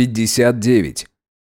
59.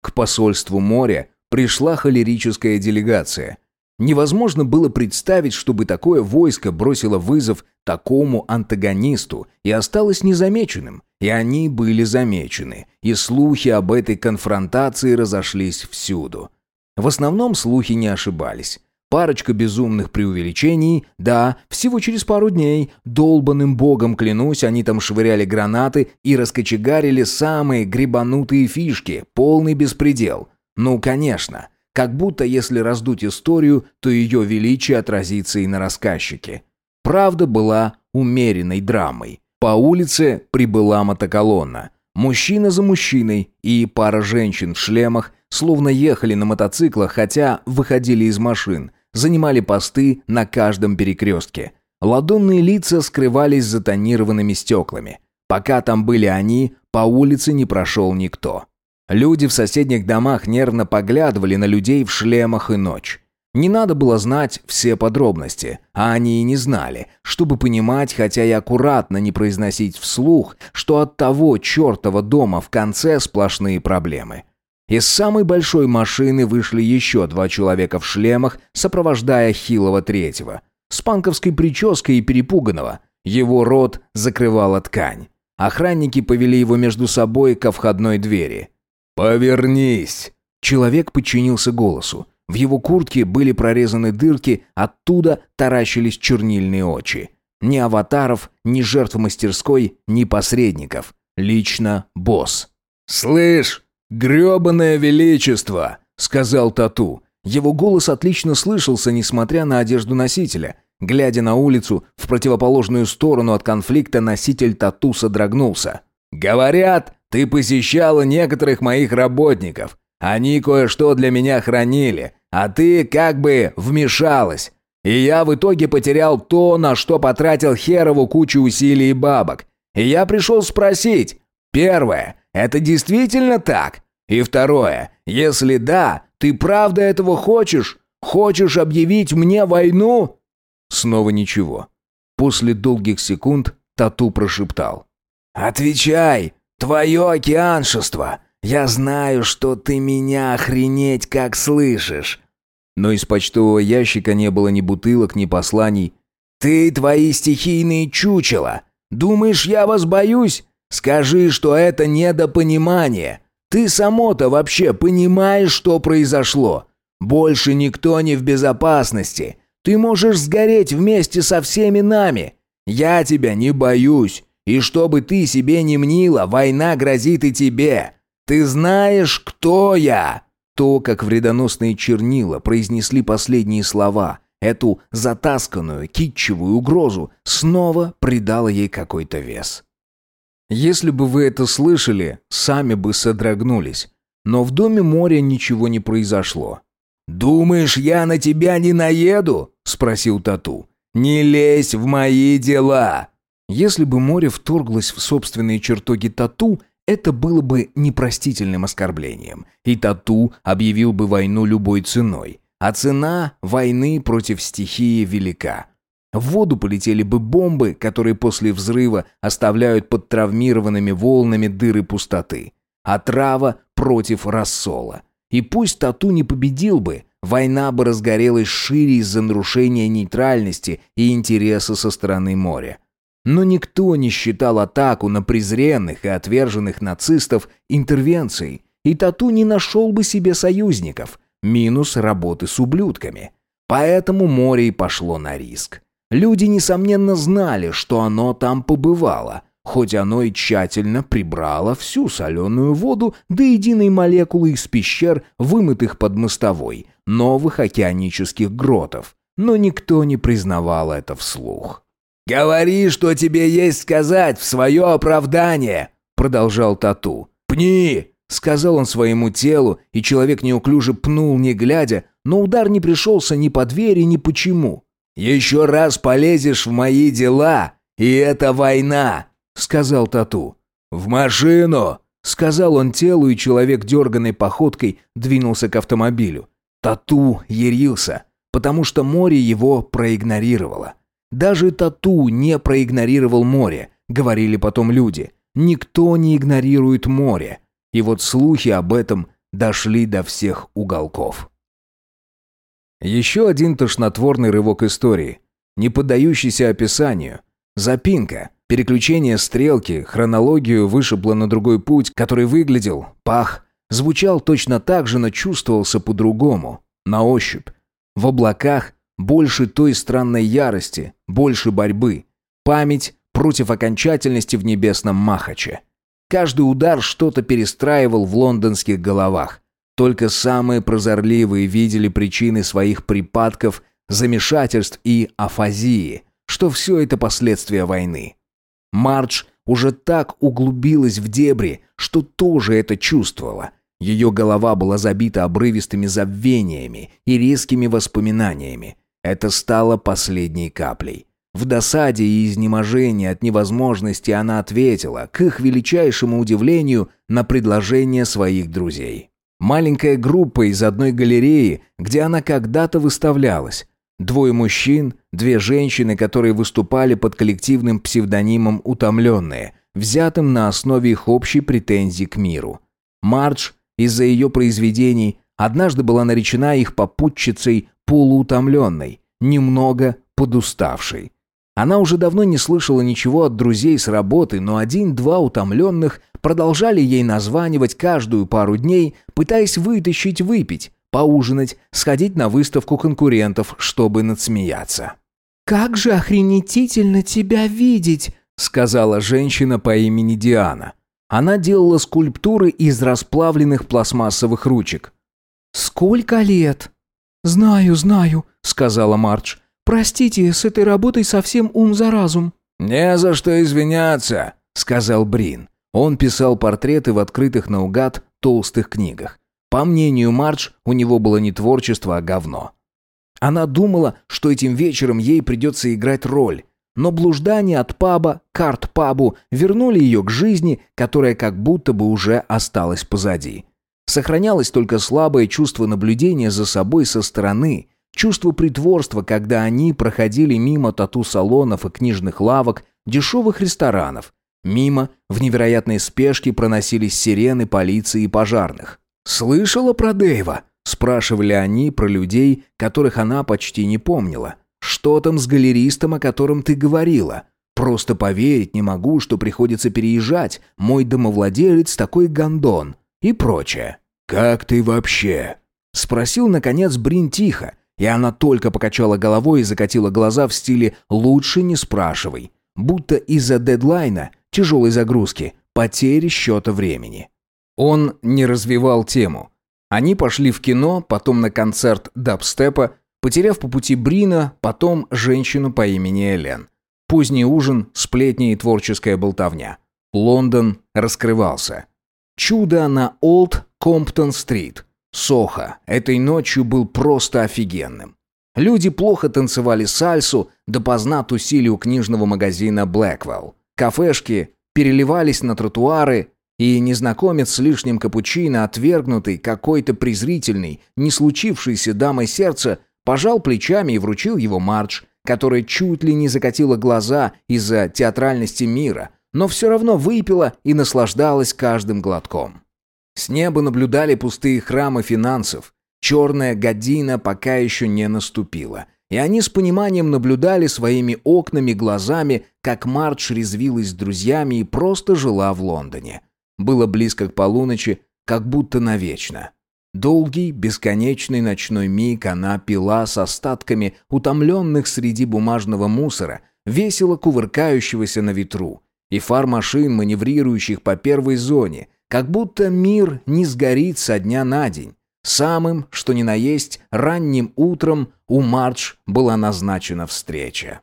К посольству моря пришла холерическая делегация. Невозможно было представить, чтобы такое войско бросило вызов такому антагонисту и осталось незамеченным. И они были замечены, и слухи об этой конфронтации разошлись всюду. В основном слухи не ошибались. Парочка безумных преувеличений, да, всего через пару дней, долбанным богом клянусь, они там швыряли гранаты и раскочегарили самые грибанутые фишки, полный беспредел. Ну, конечно, как будто если раздуть историю, то ее величие отразится и на рассказчике. Правда была умеренной драмой. По улице прибыла мотоколонна. Мужчина за мужчиной и пара женщин в шлемах словно ехали на мотоциклах, хотя выходили из машин – занимали посты на каждом перекрестке. Ладонные лица скрывались за тонированными стеклами. Пока там были они, по улице не прошел никто. Люди в соседних домах нервно поглядывали на людей в шлемах и ночь. Не надо было знать все подробности, а они и не знали, чтобы понимать, хотя и аккуратно не произносить вслух, что от того чертова дома в конце сплошные проблемы. Из самой большой машины вышли еще два человека в шлемах, сопровождая хилого третьего. С панковской прической и перепуганного. Его рот закрывала ткань. Охранники повели его между собой ко входной двери. «Повернись!» Человек подчинился голосу. В его куртке были прорезаны дырки, оттуда таращились чернильные очи. Ни аватаров, ни жертв мастерской, ни посредников. Лично босс. «Слышь, «Гребаное величество!» — сказал Тату. Его голос отлично слышался, несмотря на одежду носителя. Глядя на улицу, в противоположную сторону от конфликта носитель Тату содрогнулся. «Говорят, ты посещала некоторых моих работников. Они кое-что для меня хранили, а ты как бы вмешалась. И я в итоге потерял то, на что потратил Херову кучу усилий и бабок. И я пришел спросить. Первое, это действительно так? И второе, если да, ты правда этого хочешь? Хочешь объявить мне войну?» Снова ничего. После долгих секунд Тату прошептал. «Отвечай, твое океаншество! Я знаю, что ты меня охренеть как слышишь!» Но из почтового ящика не было ни бутылок, ни посланий. «Ты твои стихийные чучела! Думаешь, я вас боюсь? Скажи, что это недопонимание. Ты само-то вообще понимаешь, что произошло? Больше никто не в безопасности. Ты можешь сгореть вместе со всеми нами. Я тебя не боюсь. И чтобы ты себе не мнила, война грозит и тебе. Ты знаешь, кто я?» То, как вредоносные чернила произнесли последние слова, эту затасканную, китчевую угрозу, снова придало ей какой-то вес. Если бы вы это слышали, сами бы содрогнулись. Но в доме моря ничего не произошло. «Думаешь, я на тебя не наеду?» – спросил Тату. «Не лезь в мои дела!» Если бы море вторглось в собственные чертоги Тату, это было бы непростительным оскорблением, и Тату объявил бы войну любой ценой. А цена войны против стихии велика. В воду полетели бы бомбы, которые после взрыва оставляют под травмированными волнами дыры пустоты. Отрава против рассола. И пусть Тату не победил бы, война бы разгорелась шире из-за нарушения нейтральности и интереса со стороны моря. Но никто не считал атаку на презренных и отверженных нацистов интервенцией, и Тату не нашел бы себе союзников, минус работы с ублюдками. Поэтому море и пошло на риск. Люди, несомненно, знали, что оно там побывало, хоть оно и тщательно прибрало всю соленую воду до единой молекулы из пещер, вымытых под мостовой, новых океанических гротов. Но никто не признавал это вслух. «Говори, что тебе есть сказать в свое оправдание!» Продолжал Тату. «Пни!» Сказал он своему телу, и человек неуклюже пнул, не глядя, но удар не пришелся ни по двери, ни почему. «Еще раз полезешь в мои дела, и это война», — сказал Тату. «В машину!» — сказал он телу, и человек дерганной походкой двинулся к автомобилю. Тату ярился, потому что море его проигнорировало. Даже Тату не проигнорировал море, говорили потом люди. Никто не игнорирует море. И вот слухи об этом дошли до всех уголков. Еще один тошнотворный рывок истории, не поддающийся описанию. Запинка, переключение стрелки, хронологию вышибло на другой путь, который выглядел, пах, звучал точно так же, но чувствовался по-другому, на ощупь. В облаках больше той странной ярости, больше борьбы. Память против окончательности в небесном Махаче. Каждый удар что-то перестраивал в лондонских головах. Только самые прозорливые видели причины своих припадков, замешательств и афазии, что все это последствия войны. Мардж уже так углубилась в дебри, что тоже это чувствовала. Ее голова была забита обрывистыми забвениями и резкими воспоминаниями. Это стало последней каплей. В досаде и изнеможении от невозможности она ответила, к их величайшему удивлению, на предложение своих друзей. Маленькая группа из одной галереи, где она когда-то выставлялась. Двое мужчин, две женщины, которые выступали под коллективным псевдонимом «Утомленные», взятым на основе их общей претензий к миру. Мардж из-за ее произведений однажды была наречена их попутчицей полуутомленной, немного подуставшей. Она уже давно не слышала ничего от друзей с работы, но один-два утомленных продолжали ей названивать каждую пару дней, пытаясь вытащить выпить, поужинать, сходить на выставку конкурентов, чтобы надсмеяться. «Как же охренетительно тебя видеть!» сказала женщина по имени Диана. Она делала скульптуры из расплавленных пластмассовых ручек. «Сколько лет?» «Знаю, знаю», — сказала Мардж. «Простите, с этой работой совсем ум за разум». «Не за что извиняться», — сказал Брин. Он писал портреты в открытых наугад толстых книгах. По мнению Мардж, у него было не творчество, а говно. Она думала, что этим вечером ей придется играть роль, но блуждания от паба к арт-пабу вернули ее к жизни, которая как будто бы уже осталась позади. Сохранялось только слабое чувство наблюдения за собой со стороны, Чувство притворства, когда они проходили мимо тату-салонов и книжных лавок, дешевых ресторанов. Мимо в невероятной спешке проносились сирены полиции и пожарных. «Слышала про Дэйва?» – спрашивали они про людей, которых она почти не помнила. «Что там с галеристом, о котором ты говорила?» «Просто поверить не могу, что приходится переезжать. Мой домовладелец такой гондон» и прочее. «Как ты вообще?» – спросил, наконец, Брин тихо, и она только покачала головой и закатила глаза в стиле «лучше не спрашивай». Будто из-за дедлайна, тяжелой загрузки, потери счета времени. Он не развивал тему. Они пошли в кино, потом на концерт дабстепа, потеряв по пути Брина, потом женщину по имени Элен. Поздний ужин, сплетни и творческая болтовня. Лондон раскрывался. Чудо на Олд Комптон-стрит – Сохо этой ночью был просто офигенным. Люди плохо танцевали сальсу, допоздна тусили у книжного магазина Blackwell. Кафешки переливались на тротуары, и незнакомец с лишним капучино, отвергнутый какой-то презрительный, не случившейся дамой сердца, пожал плечами и вручил его Мардж, которая чуть ли не закатила глаза из-за театральности мира, но все равно выпила и наслаждалась каждым глотком. С неба наблюдали пустые храмы финансов. Черная година пока еще не наступила. И они с пониманием наблюдали своими окнами, глазами, как Мардж резвилась с друзьями и просто жила в Лондоне. Было близко к полуночи, как будто навечно. Долгий, бесконечный ночной миг она пила с остатками утомленных среди бумажного мусора, весело кувыркающегося на ветру, и фар машин, маневрирующих по первой зоне – как будто мир не сгорит со дня на день. Самым, что ни на есть, ранним утром у Мардж была назначена встреча.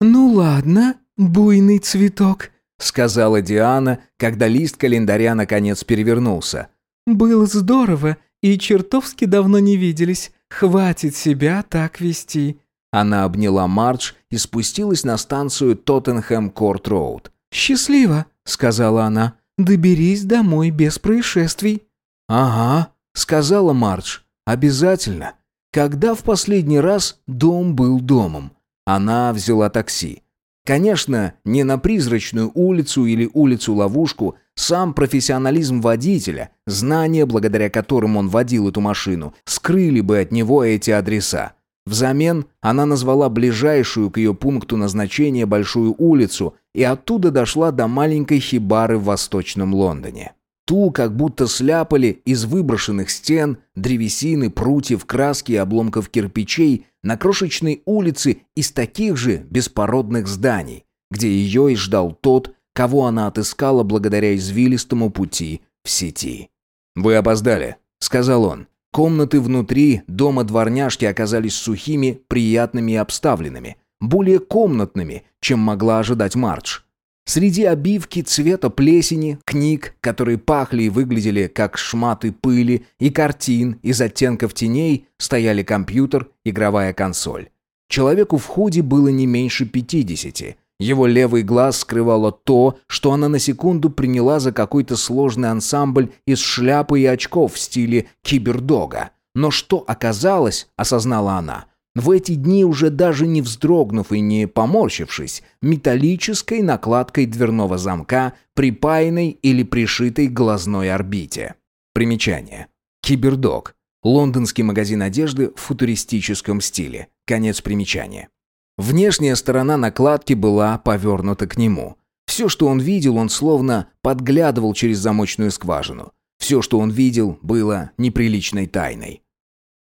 «Ну ладно, буйный цветок», — сказала Диана, когда лист календаря наконец перевернулся. «Было здорово, и чертовски давно не виделись. Хватит себя так вести». Она обняла Мардж и спустилась на станцию Тоттенхэм-Корт-Роуд. «Счастливо», — сказала она. Доберись домой без происшествий». «Ага», — сказала Мардж. «Обязательно. Когда в последний раз дом был домом?» Она взяла такси. Конечно, не на призрачную улицу или улицу-ловушку, Сам профессионализм водителя, знания, благодаря которым он водил эту машину, скрыли бы от него эти адреса. Взамен она назвала ближайшую к ее пункту назначения большую улицу и оттуда дошла до маленькой хибары в Восточном Лондоне. Ту как будто сляпали из выброшенных стен, древесины, прутьев, краски и обломков кирпичей на крошечной улице из таких же беспородных зданий, где ее и ждал тот, кого она отыскала благодаря извилистому пути в сети. «Вы опоздали», — сказал он. Комнаты внутри дома дворняжки оказались сухими, приятными и обставленными, более комнатными, чем могла ожидать Мардж. Среди обивки цвета плесени, книг, которые пахли и выглядели как шматы пыли, и картин из оттенков теней, стояли компьютер, игровая консоль. Человеку в худе было не меньше пятидесяти. Его левый глаз скрывало то, что она на секунду приняла за какой-то сложный ансамбль из шляпы и очков в стиле кибердога. Но что оказалось, осознала она – в эти дни уже даже не вздрогнув и не поморщившись, металлической накладкой дверного замка, припаянной или пришитой глазной орбите. Примечание. Кибердог. Лондонский магазин одежды в футуристическом стиле. Конец примечания. Внешняя сторона накладки была повернута к нему. Все, что он видел, он словно подглядывал через замочную скважину. Все, что он видел, было неприличной тайной.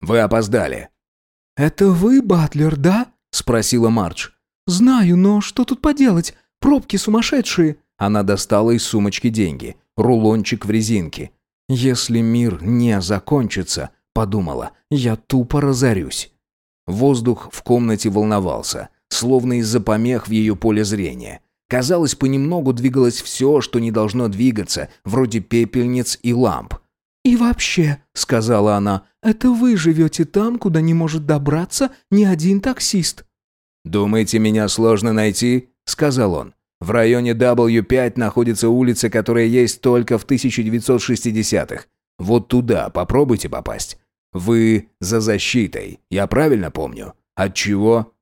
«Вы опоздали», «Это вы, Батлер, да?» – спросила Мардж. «Знаю, но что тут поделать? Пробки сумасшедшие!» Она достала из сумочки деньги. Рулончик в резинке. «Если мир не закончится», – подумала, – «я тупо разорюсь». Воздух в комнате волновался, словно из-за помех в ее поле зрения. Казалось, понемногу двигалось все, что не должно двигаться, вроде пепельниц и ламп. «И вообще», — сказала она, — «это вы живете там, куда не может добраться ни один таксист». «Думаете, меня сложно найти?» — сказал он. «В районе W5 находится улица, которая есть только в 1960-х. Вот туда попробуйте попасть. Вы за защитой, я правильно помню? От чего?»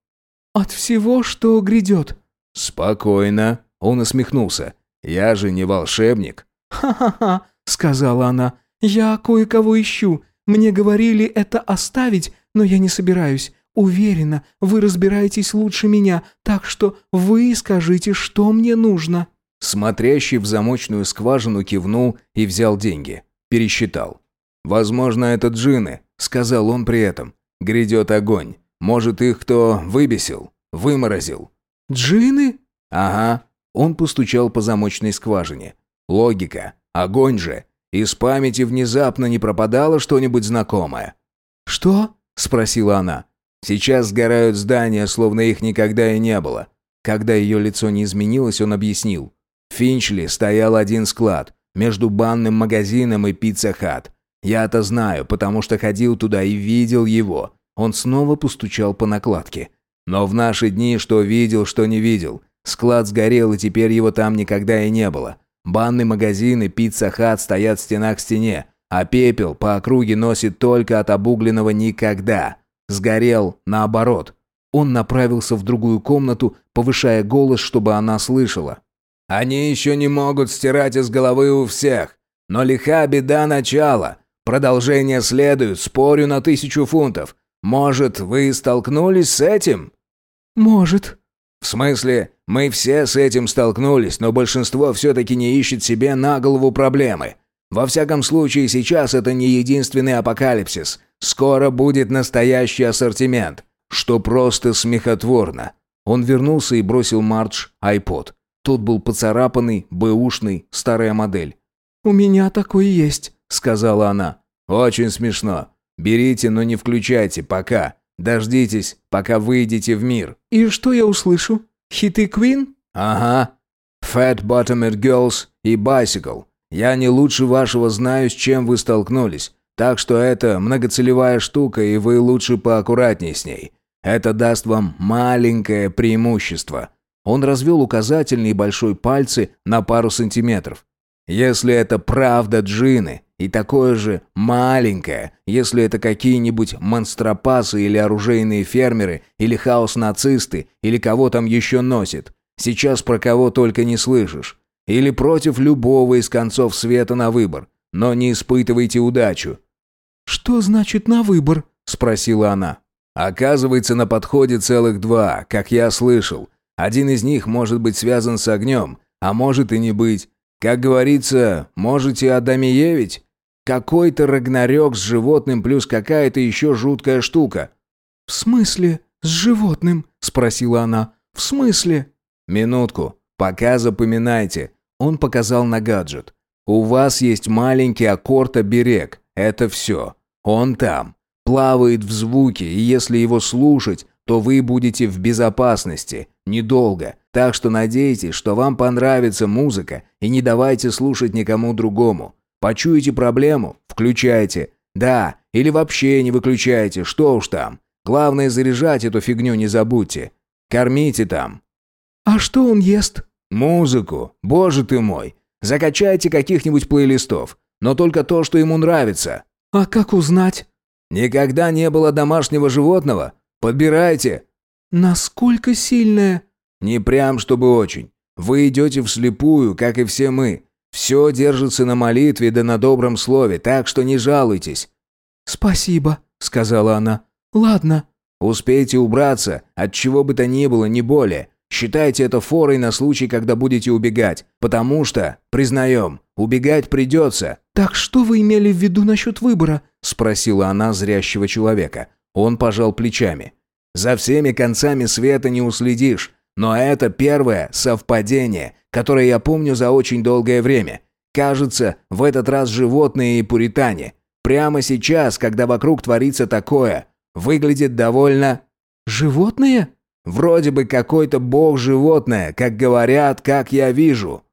«От всего, что грядет». «Спокойно», — он усмехнулся. «Я же не волшебник». «Ха-ха-ха», — сказала она. «Я кое-кого ищу. Мне говорили это оставить, но я не собираюсь. Уверена, вы разбираетесь лучше меня, так что вы скажите, что мне нужно». Смотрящий в замочную скважину кивнул и взял деньги. Пересчитал. «Возможно, это джины», — сказал он при этом. «Грядет огонь. Может, их кто выбесил, выморозил». «Джины?» «Ага». Он постучал по замочной скважине. «Логика. Огонь же. Из памяти внезапно не пропадало что-нибудь знакомое. «Что?» – спросила она. «Сейчас сгорают здания, словно их никогда и не было». Когда ее лицо не изменилось, он объяснил. В Финчли стоял один склад, между банным магазином и Pizza Hut. Я это знаю, потому что ходил туда и видел его. Он снова постучал по накладке. Но в наши дни что видел, что не видел. Склад сгорел, и теперь его там никогда и не было. Банный магазин и Pizza Hut стоят стена к стене, а пепел по округе носит только от обугленного никогда. Сгорел наоборот. Он направился в другую комнату, повышая голос, чтобы она слышала. «Они еще не могут стирать из головы у всех. Но лиха беда начала. Продолжение следует, спорю на тысячу фунтов. Может, вы столкнулись с этим?» «Может», в смысле, мы все с этим столкнулись, но большинство все-таки не ищет себе на голову проблемы. Во всяком случае, сейчас это не единственный апокалипсис. Скоро будет настоящий ассортимент, что просто смехотворно. Он вернулся и бросил Мардж айпод. Тот был поцарапанный, бэушный, старая модель. «У меня такой есть», — сказала она. «Очень смешно. Берите, но не включайте, пока. Дождитесь, пока выйдете в мир». «И что я услышу? Хиты Квин?» «Ага. Fat Bottomed Girls и Bicycle. Я не лучше вашего знаю, с чем вы столкнулись. Так что это многоцелевая штука, и вы лучше поаккуратнее с ней. Это даст вам маленькое преимущество». Он развел указательный и большой пальцы на пару сантиметров. «Если это правда джины, и такое же маленькое, если это какие-нибудь монстропасы или оружейные фермеры, или хаос-нацисты, или кого там еще носит. Сейчас про кого только не слышишь. или против любого из концов света на выбор, но не испытывайте удачу». «Что значит «на выбор»?» – спросила она. «Оказывается, на подходе целых два, как я слышал. Один из них может быть связан с огнем, а может и не быть. Как говорится, можете адамиевить. Какой-то рагнарёк с животным плюс какая-то еще жуткая штука». «В смысле с животным?» – спросила она. «В смысле?» «Минутку. Пока запоминайте». Он показал на гаджет. «У вас есть маленький аккорд-оберег. Это все. Он там. Плавает в звуке, и если его слушать, то вы будете в безопасности. Недолго. Так что надейтесь, что вам понравится музыка, и не давайте слушать никому другому. Почуете проблему? Включайте. Да, или вообще не выключайте, что уж там. Главное, заряжать эту фигню не забудьте. Кормите там. А что он ест? Музыку. Боже ты мой. Закачайте каких-нибудь плейлистов. Но только то, что ему нравится. А как узнать? Никогда не было домашнего животного? Подбирайте. Насколько сильная? Не прям, чтобы очень. Вы идете вслепую, как и все мы. Все держится на молитве да на добром слове, так что не жалуйтесь». «Спасибо», — сказала она. «Ладно». «Успейте убраться, от чего бы то ни было, не более. Считайте это форой на случай, когда будете убегать. Потому что, признаем, убегать придется». «Так что вы имели в виду насчет выбора?» — спросила она зрящего человека. Он пожал плечами. «За всеми концами света не уследишь. Но это первое совпадение, которое я помню за очень долгое время. Кажется, в этот раз животные и пуритане. Прямо сейчас, когда вокруг творится такое, выглядит довольно... Животные? Вроде бы какой-то бог-животное, как говорят, как я вижу.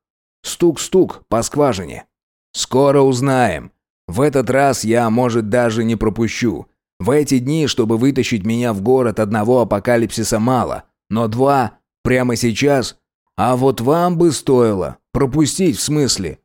Стук-стук по скважине. Скоро узнаем. В этот раз я, может, даже не пропущу. В эти дни, чтобы вытащить меня в город, одного апокалипсиса мало. Но два Прямо сейчас? А вот вам бы стоило. Пропустить в смысле?»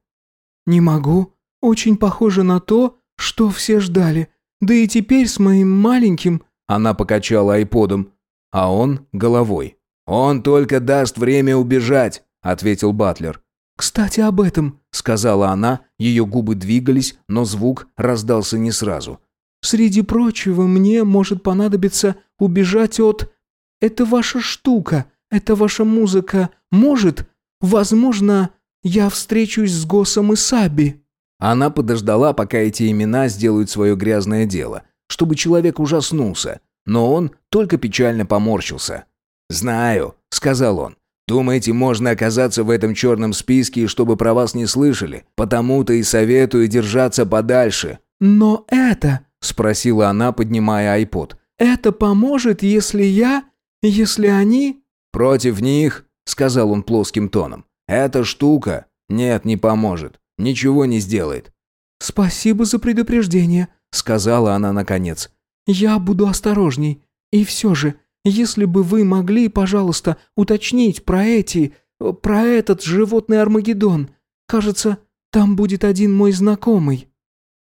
«Не могу. Очень похоже на то, что все ждали. Да и теперь с моим маленьким...» Она покачала айподом, а он головой. «Он только даст время убежать», — ответил Батлер. «Кстати, об этом», — сказала она, ее губы двигались, но звук раздался не сразу. «Среди прочего, мне может понадобиться убежать от... Это ваша штука, эта ваша музыка может, возможно, я встречусь с Госом и Саби». Она подождала, пока эти имена сделают свое грязное дело, чтобы человек ужаснулся, но он только печально поморщился. «Знаю», — сказал он. «Думаете, можно оказаться в этом черном списке, чтобы про вас не слышали? Потому-то и советую держаться подальше». «Но это...» — спросила она, поднимая айпод. «Это поможет, если я... если они...» «Против них», — сказал он плоским тоном, — «эта штука, нет, не поможет, ничего не сделает». «Спасибо за предупреждение», — сказала она наконец. «Я буду осторожней. И все же, если бы вы могли, пожалуйста, уточнить про эти... про этот животный Армагеддон. Кажется, там будет один мой знакомый».